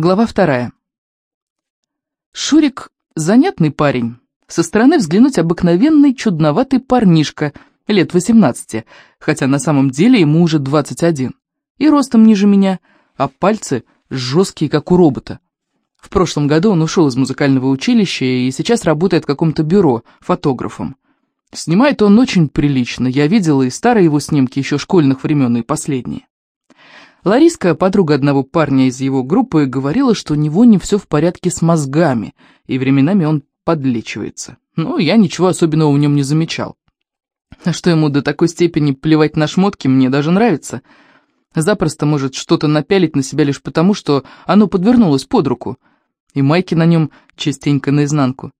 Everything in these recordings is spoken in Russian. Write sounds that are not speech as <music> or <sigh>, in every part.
Глава вторая. Шурик — занятный парень. Со стороны взглянуть обыкновенный чудноватый парнишка, лет 18, хотя на самом деле ему уже 21. И ростом ниже меня, а пальцы жесткие, как у робота. В прошлом году он ушел из музыкального училища и сейчас работает в каком-то бюро фотографом. Снимает он очень прилично, я видела и старые его снимки еще школьных времен, и последние. Лариска, подруга одного парня из его группы, говорила, что у него не все в порядке с мозгами, и временами он подлечивается. Но я ничего особенного в нем не замечал. А что ему до такой степени плевать на шмотки, мне даже нравится. Запросто может что-то напялить на себя лишь потому, что оно подвернулось под руку. И майки на нем частенько наизнанку.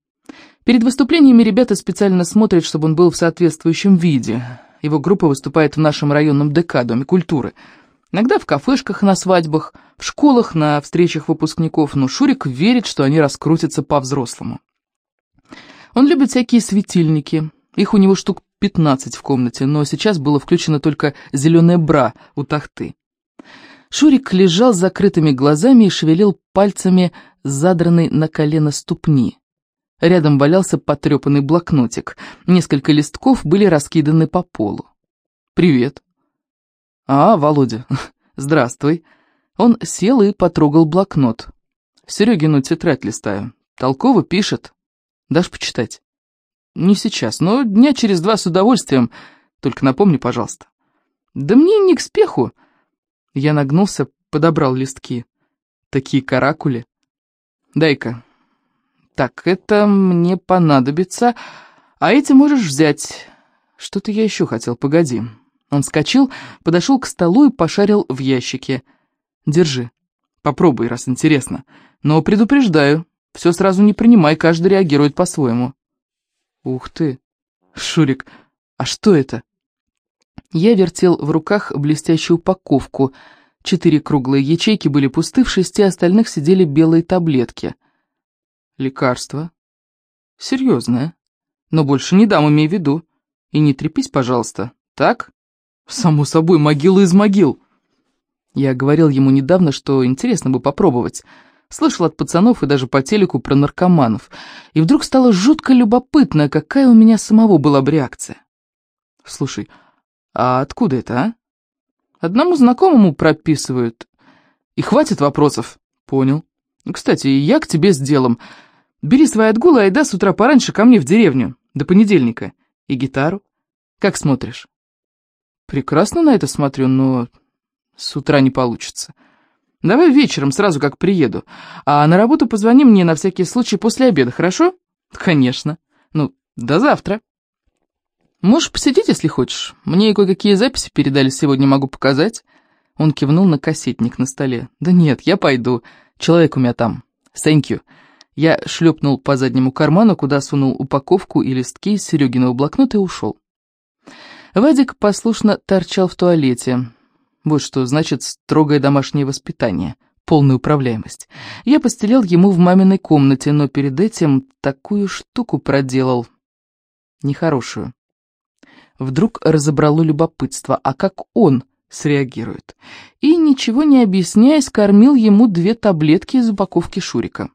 Перед выступлениями ребята специально смотрят, чтобы он был в соответствующем виде. Его группа выступает в нашем районном ДК, Доме культуры – Иногда в кафешках на свадьбах, в школах на встречах выпускников, но Шурик верит, что они раскрутятся по-взрослому. Он любит всякие светильники, их у него штук 15 в комнате, но сейчас было включено только зеленое бра у тахты. Шурик лежал с закрытыми глазами и шевелил пальцами задранной на колено ступни. Рядом валялся потрепанный блокнотик. Несколько листков были раскиданы по полу. «Привет», «А, Володя, <laughs> здравствуй». Он сел и потрогал блокнот. Серегину тетрадь листаю. Толково пишет. Дашь почитать? Не сейчас, но дня через два с удовольствием. Только напомни, пожалуйста. Да мне не к спеху. Я нагнулся, подобрал листки. Такие каракули. Дай-ка. Так, это мне понадобится. А эти можешь взять. Что-то я еще хотел, погоди. Он вскочил, подошел к столу и пошарил в ящике. «Держи. Попробуй, раз интересно. Но предупреждаю, все сразу не принимай, каждый реагирует по-своему». «Ух ты! Шурик, а что это?» Я вертел в руках блестящую упаковку. Четыре круглые ячейки были пусты, в шести остальных сидели белые таблетки. «Лекарство?» «Серьезное. Но больше не дам, имей в виду. И не трепись, пожалуйста. Так?» Само собой, могила из могил. Я говорил ему недавно, что интересно бы попробовать. Слышал от пацанов и даже по телеку про наркоманов. И вдруг стало жутко любопытно, какая у меня самого была бы реакция. Слушай, а откуда это, а? Одному знакомому прописывают. И хватит вопросов. Понял. Кстати, я к тебе с делом. Бери свои отгулы, айда с утра пораньше ко мне в деревню. До понедельника. И гитару. Как смотришь? Прекрасно на это смотрю, но с утра не получится. Давай вечером, сразу как приеду. А на работу позвони мне на всякий случай после обеда, хорошо? Конечно. Ну, до завтра. Можешь посидеть, если хочешь. Мне кое-какие записи передали сегодня, могу показать. Он кивнул на кассетник на столе. Да нет, я пойду. Человек у меня там. Thank you. Я шлепнул по заднему карману, куда сунул упаковку и листки из Серегиного блокнота и ушел. Вадик послушно торчал в туалете. Вот что значит строгое домашнее воспитание, полная управляемость. Я постелил ему в маминой комнате, но перед этим такую штуку проделал. Нехорошую. Вдруг разобрало любопытство, а как он среагирует. И, ничего не объясняясь, кормил ему две таблетки из упаковки Шурика.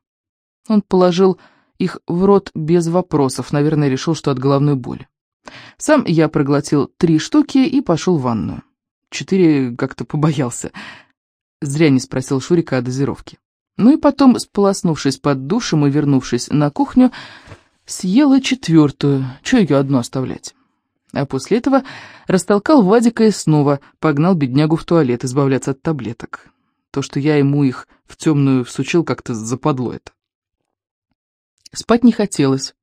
Он положил их в рот без вопросов, наверное, решил, что от головной боли. Сам я проглотил три штуки и пошел в ванную. Четыре как-то побоялся. Зря не спросил Шурика о дозировке. Ну и потом, сполоснувшись под душем и вернувшись на кухню, съела четвертую, что ее одну оставлять. А после этого растолкал Вадика и снова погнал беднягу в туалет избавляться от таблеток. То, что я ему их в темную всучил, как-то западло это. Спать не хотелось.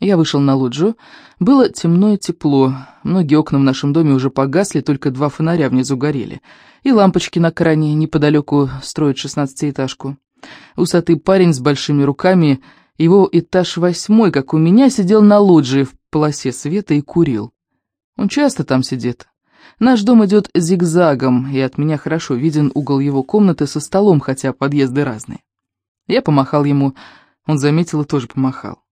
Я вышел на лоджию. Было темно и тепло. Многие окна в нашем доме уже погасли, только два фонаря внизу горели. И лампочки на кране неподалеку строят шестнадцатиэтажку. Усатый парень с большими руками, его этаж восьмой, как у меня, сидел на лоджии в полосе света и курил. Он часто там сидит. Наш дом идет зигзагом, и от меня хорошо виден угол его комнаты со столом, хотя подъезды разные. Я помахал ему, он заметил и тоже помахал.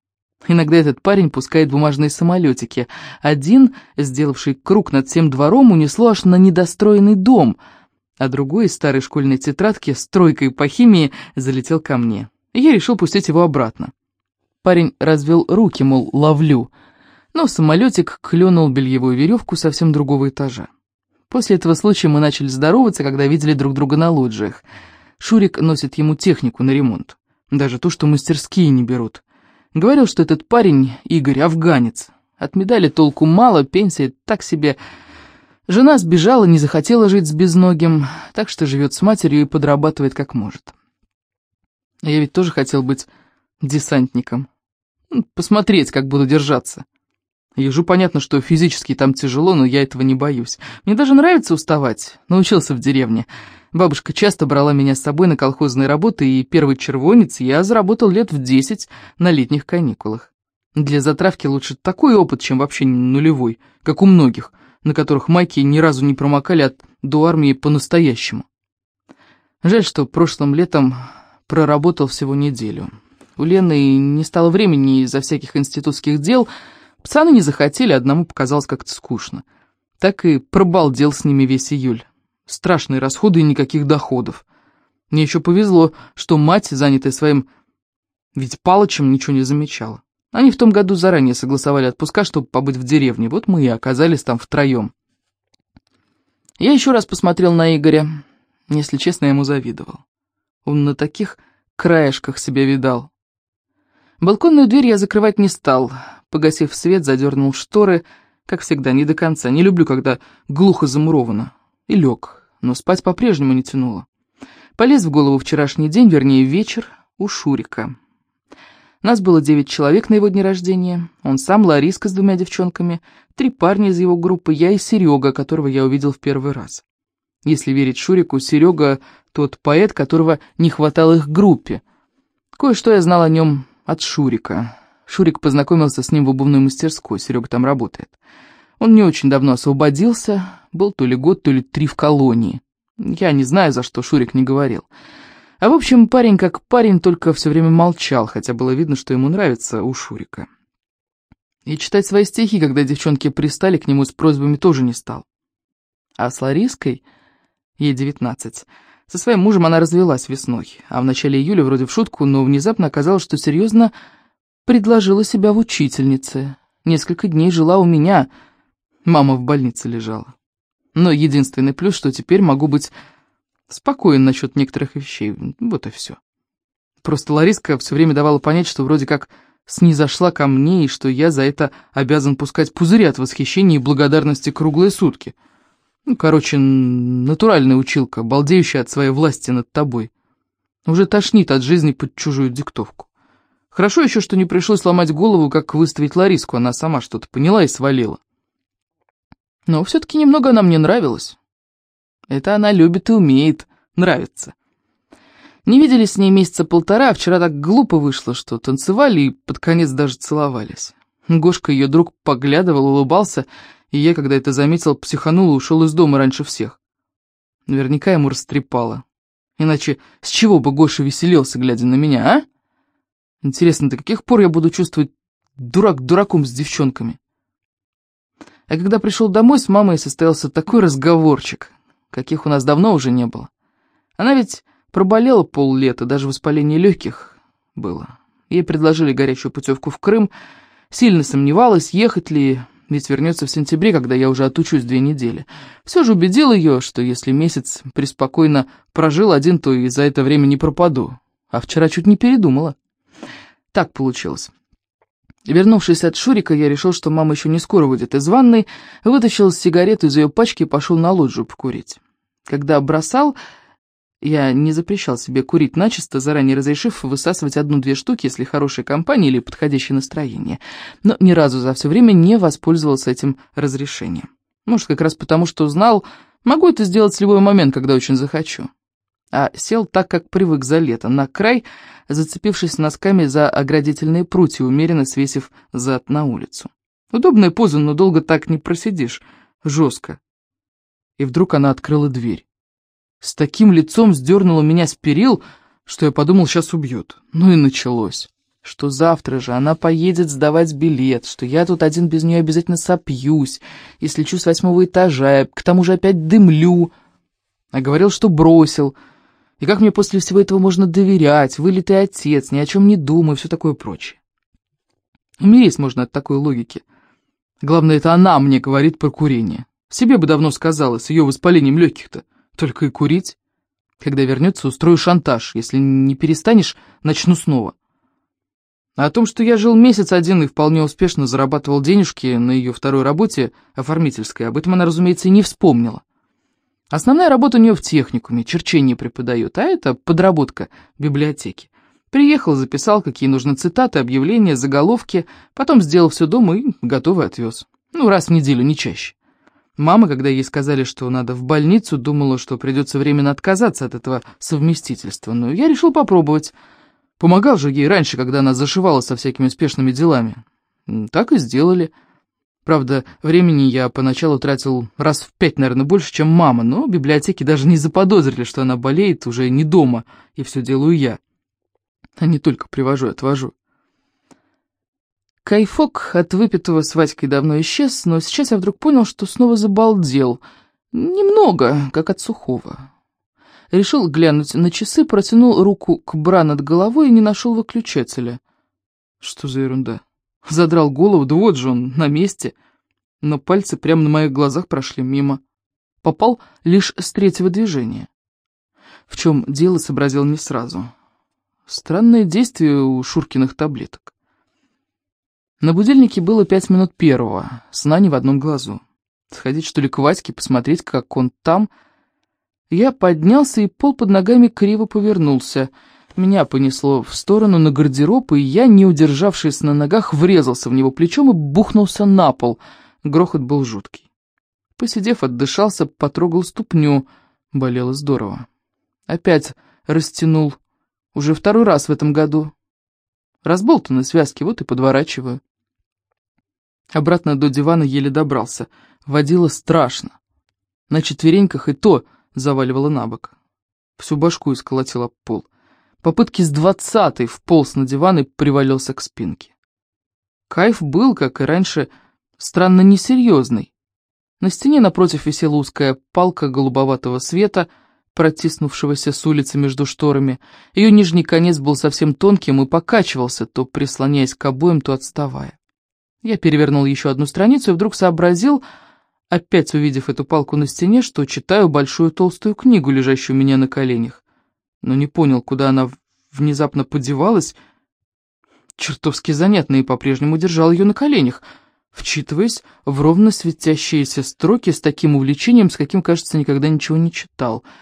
Иногда этот парень пускает бумажные самолетики. Один, сделавший круг над всем двором, унесло аж на недостроенный дом. а другой из старой школьной тетрадки с тройкой по химии залетел ко мне. Я решил пустить его обратно. Парень развел руки, мол, ловлю, но самолетик клюнул бельевую веревку совсем другого этажа. После этого случая мы начали здороваться, когда видели друг друга на лоджиях. Шурик носит ему технику на ремонт. Даже то, что мастерские не берут. Говорил, что этот парень, Игорь, афганец. От медали толку мало, пенсия так себе... Жена сбежала, не захотела жить с безногим, так что живет с матерью и подрабатывает как может. Я ведь тоже хотел быть десантником. Посмотреть, как буду держаться. Ежу понятно, что физически там тяжело, но я этого не боюсь. Мне даже нравится уставать. Научился в деревне. Бабушка часто брала меня с собой на колхозные работы, и первый червонец я заработал лет в десять на летних каникулах. Для затравки лучше такой опыт, чем вообще нулевой, как у многих – на которых майки ни разу не промокали от, до армии по-настоящему. Жаль, что прошлым летом проработал всего неделю. У Лены не стало времени из-за всяких институтских дел, пацаны не захотели, одному показалось как-то скучно. Так и пробалдел с ними весь июль. Страшные расходы и никаких доходов. Мне еще повезло, что мать, занятая своим ведь Палычем, ничего не замечала. Они в том году заранее согласовали отпуска, чтобы побыть в деревне. Вот мы и оказались там втроем. Я еще раз посмотрел на Игоря. Если честно, я ему завидовал. Он на таких краешках себя видал. Балконную дверь я закрывать не стал. Погасив свет, задернул шторы, как всегда, не до конца. Не люблю, когда глухо замуровано. И лег, но спать по-прежнему не тянуло. Полез в голову вчерашний день, вернее, вечер, у Шурика. Нас было девять человек на его дне рождения. Он сам, Лариска с двумя девчонками, три парня из его группы, я и Серега, которого я увидел в первый раз. Если верить Шурику, Серега — тот поэт, которого не хватало их группе. Кое-что я знал о нем от Шурика. Шурик познакомился с ним в обувной мастерской, Серега там работает. Он не очень давно освободился, был то ли год, то ли три в колонии. Я не знаю, за что Шурик не говорил. А в общем, парень как парень, только все время молчал, хотя было видно, что ему нравится у Шурика. И читать свои стихи, когда девчонки пристали к нему с просьбами, тоже не стал. А с Лариской, ей девятнадцать, со своим мужем она развелась весной, а в начале июля вроде в шутку, но внезапно оказалось, что серьезно предложила себя в учительнице. Несколько дней жила у меня, мама в больнице лежала. Но единственный плюс, что теперь могу быть Спокоен насчет некоторых вещей, вот и все. Просто Лариска все время давала понять, что вроде как снизошла ко мне, и что я за это обязан пускать пузыри от восхищения и благодарности круглые сутки. Ну, короче, натуральная училка, балдеющая от своей власти над тобой. Уже тошнит от жизни под чужую диктовку. Хорошо еще, что не пришлось ломать голову, как выставить Лариску, она сама что-то поняла и свалила. Но все-таки немного она мне нравилась. Это она любит и умеет, нравится. Не виделись с ней месяца полтора, а вчера так глупо вышло, что танцевали и под конец даже целовались. Гошка, ее друг, поглядывал, улыбался, и я, когда это заметил, психанул и ушел из дома раньше всех. Наверняка ему растрепало. Иначе с чего бы Гоша веселился, глядя на меня, а? Интересно, до каких пор я буду чувствовать дурак дураком с девчонками? А когда пришел домой, с мамой состоялся такой разговорчик каких у нас давно уже не было. Она ведь проболела поллета, даже воспаление легких было. Ей предложили горячую путевку в Крым, сильно сомневалась, ехать ли, ведь вернется в сентябре, когда я уже отучусь две недели. Все же убедил ее, что если месяц преспокойно прожил один, то и за это время не пропаду. А вчера чуть не передумала. Так получилось. Вернувшись от Шурика, я решил, что мама еще не скоро выйдет из ванной, вытащил сигарету из ее пачки и пошел на лоджию покурить. Когда бросал, я не запрещал себе курить начисто, заранее разрешив высасывать одну-две штуки, если хорошая компания или подходящее настроение, но ни разу за все время не воспользовался этим разрешением. Может, как раз потому, что знал, могу это сделать в любой момент, когда очень захочу а сел так, как привык за лето, на край, зацепившись носками за оградительные прутья, умеренно свесив зад на улицу. Удобная поза, но долго так не просидишь. Жестко. И вдруг она открыла дверь. С таким лицом сдернула меня с перил, что я подумал, сейчас убьет. Ну и началось. Что завтра же она поедет сдавать билет, что я тут один без нее обязательно сопьюсь, и слечу с восьмого этажа, к тому же опять дымлю — А говорил, что бросил. И как мне после всего этого можно доверять, вылитый отец, ни о чем не думай, все такое прочее. Умереть можно от такой логики. Главное, это она мне говорит про курение. Себе бы давно сказала, с ее воспалением легких-то. Только и курить. Когда вернется, устрою шантаж. Если не перестанешь, начну снова. А о том, что я жил месяц один и вполне успешно зарабатывал денежки на ее второй работе, оформительской, об этом она, разумеется, и не вспомнила. Основная работа у нее в техникуме, черчение преподает, а это подработка в библиотеке. Приехал, записал, какие нужны цитаты, объявления, заголовки, потом сделал все дома и готовый отвез. Ну, раз в неделю, не чаще. Мама, когда ей сказали, что надо в больницу, думала, что придется временно отказаться от этого совместительства, но я решил попробовать. Помогал же ей раньше, когда она зашивала со всякими успешными делами. Так и сделали. Правда, времени я поначалу тратил раз в пять, наверное, больше, чем мама, но библиотеки даже не заподозрили, что она болеет уже не дома, и все делаю я а не только привожу и отвожу. Кайфок от выпитого с Вадькой давно исчез, но сейчас я вдруг понял, что снова забалдел. Немного, как от сухого. Решил глянуть на часы, протянул руку к бра над головой и не нашел выключателя. Что за ерунда? Задрал голову, да вот же он, на месте. Но пальцы прямо на моих глазах прошли мимо. Попал лишь с третьего движения. В чем дело, сообразил не сразу. Странное действие у Шуркиных таблеток. На будильнике было пять минут первого, сна не в одном глазу. Сходить, что ли, к Ваське, посмотреть, как он там. Я поднялся, и пол под ногами криво повернулся. Меня понесло в сторону на гардероб, и я, не удержавшись на ногах, врезался в него плечом и бухнулся на пол. Грохот был жуткий. Посидев, отдышался, потрогал ступню. Болело здорово. Опять растянул уже второй раз в этом году. Разболтаны связки, вот и подворачиваю. Обратно до дивана еле добрался. Водила страшно. На четвереньках и то заваливала на бок. Всю башку исколотила пол. Попытки с двадцатой вполз на диван и привалился к спинке. Кайф был, как и раньше, странно несерьезный. На стене напротив висела узкая палка голубоватого света — протиснувшегося с улицы между шторами. Ее нижний конец был совсем тонким и покачивался, то прислоняясь к обоим, то отставая. Я перевернул еще одну страницу и вдруг сообразил, опять увидев эту палку на стене, что читаю большую толстую книгу, лежащую у меня на коленях. Но не понял, куда она внезапно подевалась. Чертовски занятно и по-прежнему держал ее на коленях, вчитываясь в ровно светящиеся строки с таким увлечением, с каким, кажется, никогда ничего не читал —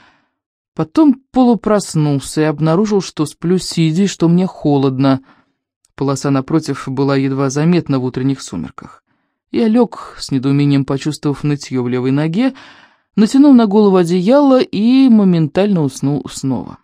Потом полупроснулся и обнаружил, что сплю сидя что мне холодно. Полоса напротив была едва заметна в утренних сумерках. Я лег, с недоумением почувствовав нытье в левой ноге, натянул на голову одеяло и моментально уснул снова.